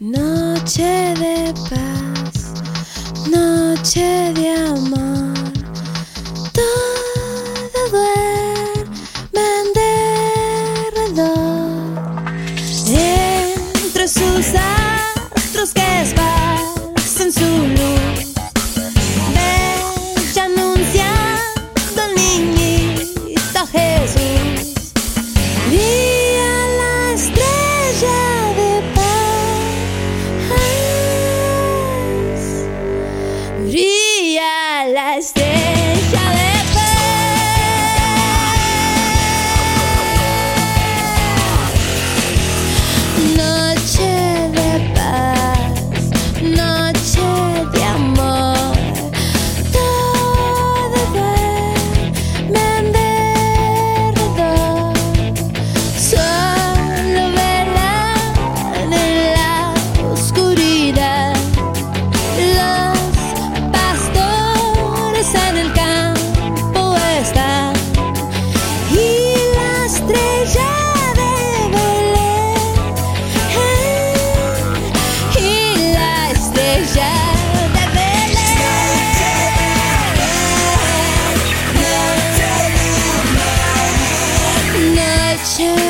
Noche de paz, noche de amor, todo duermen de. Entre sus astros que esparcen su luz. shall to